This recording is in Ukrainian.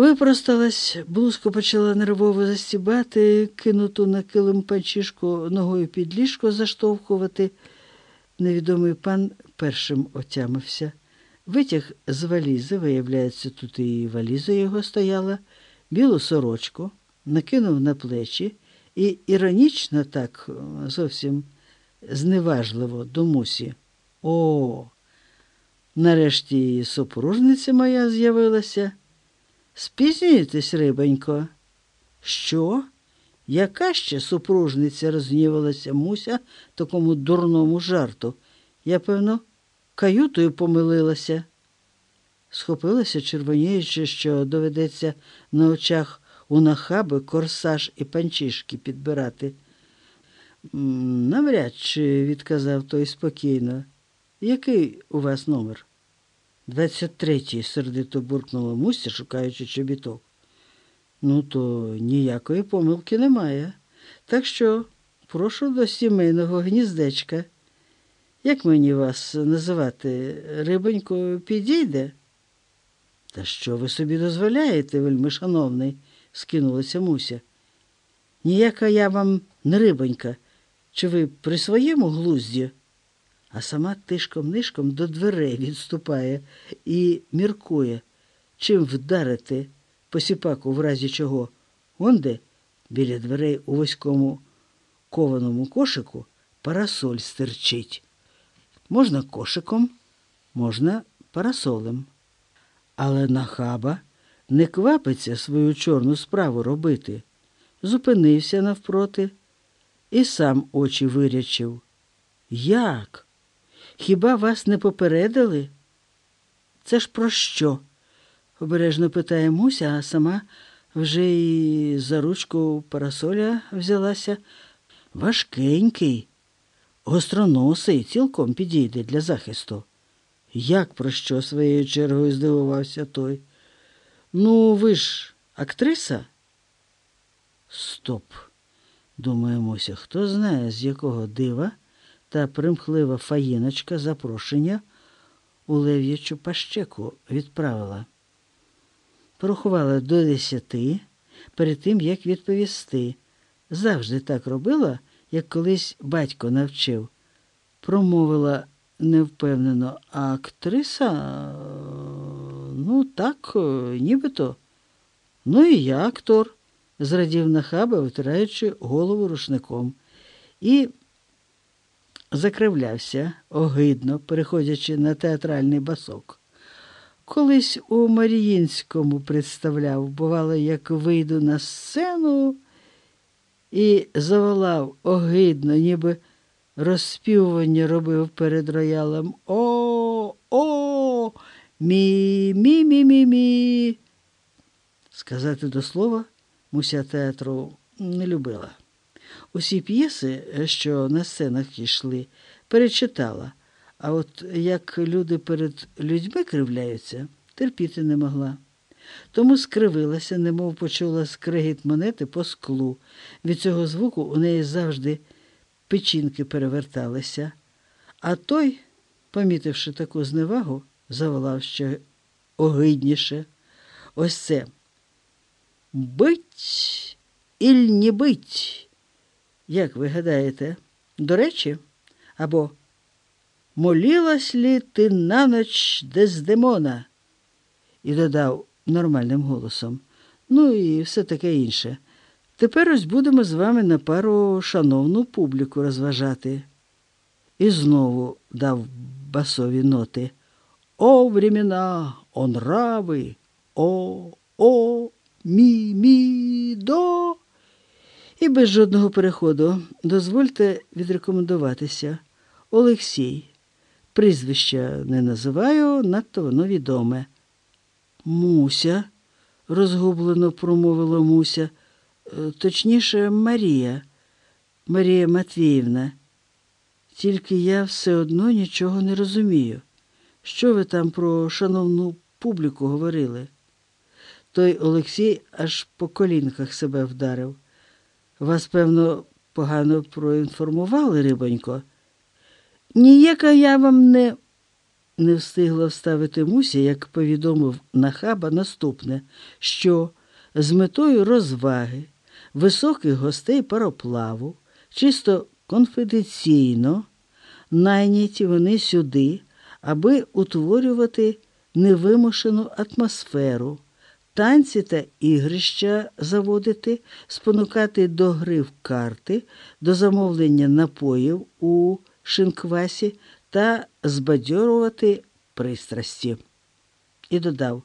Випросталась, блузку почала нервово застібати, кинуту на килим панчішку ногою під ліжко заштовхувати. Невідомий пан першим отямився. Витяг з валізи, виявляється, тут і валіза його стояла, білу сорочку, накинув на плечі і іронічно так, зовсім зневажливо до мусі. О, нарешті і супружниця моя з'явилася. Спізнюєтесь, рибонько? Що? Яка ще супружниця розгнівалася Муся такому дурному жарту? Я, певно, каютою помилилася. Схопилася, червоніючи, що доведеться на очах у нахаби корсаж і панчішки підбирати. Навряд чи, відказав той спокійно. Який у вас номер? Двадцять третій, сердито буркнула Муся, шукаючи чобіток. Ну, то ніякої помилки немає. Так що прошу до сімейного гніздечка. Як мені вас називати? Рибонько підійде? Та що ви собі дозволяєте, вельми шановний, скинулася Муся. Ніяка я вам не рибонька. Чи ви при своєму глузді? А сама тишком-нишком до дверей відступає і міркує, чим вдарити посіпаку в разі чого. Онде біля дверей у вузькому кованому кошику парасоль стерчить. Можна кошиком, можна парасолем. Але нахаба не квапиться свою чорну справу робити. Зупинився навпроти і сам очі вирячив. Як? Хіба вас не попередили? Це ж про що? обережно питає Муся, а сама вже і за ручку парасоля взялася. Важкенький, гостроносий, цілком підійде для захисту. Як про що своєю чергою здивувався той? Ну, ви ж актриса? Стоп, думає Муся, хто знає, з якого дива та примхлива фаїночка запрошення у лев'ячу пащеку відправила. Порахувала до десяти перед тим, як відповісти. Завжди так робила, як колись батько навчив. Промовила невпевнено, а актриса, ну так, нібито. Ну і я актор, зрадів нахаба, витираючи голову рушником. І закривлявся огидно, переходячи на театральний басок. Колись у Маріїнському представляв, бувало, як вийду на сцену і заволав огидно, ніби розспівування робив перед роялем. О, о, мі, мі, мі, мі, мі. Сказати до слова, муся театру не любила. Усі п'єси, що на сценах йшли, перечитала, а от як люди перед людьми кривляються, терпіти не могла. Тому скривилася, немов почула скригіт монети по склу. Від цього звуку у неї завжди печінки переверталися, а той, помітивши таку зневагу, заволав ще огидніше. Ось це. Бить іль не бить. Як ви гадаєте, до речі, або молілась лі ти на ніч Дездемона? І додав нормальним голосом. Ну і все таке інше. Тепер ось будемо з вами на пару шановну публіку розважати. І знову дав басові ноти. О, времена, о нрави, о, о, мі, мі, до. І без жодного переходу дозвольте відрекомендуватися. Олексій. Прізвища не називаю, надто воно відоме. Муся, розгублено промовила Муся, «Е, точніше, Марія, Марія Матвіївна. Тільки я все одно нічого не розумію. Що ви там про шановну публіку говорили? Той Олексій аж по колінках себе вдарив. Вас, певно, погано проінформували, рибонько? Ніяка я вам не. не встигла вставити Муся, як повідомив Нахаба наступне, що з метою розваги високих гостей пароплаву, чисто конфіденційно, найняті вони сюди, аби утворювати невимушену атмосферу, танці та ігрища заводити, спонукати до гри в карти, до замовлення напоїв у шинквасі та збадьорувати пристрасті. І додав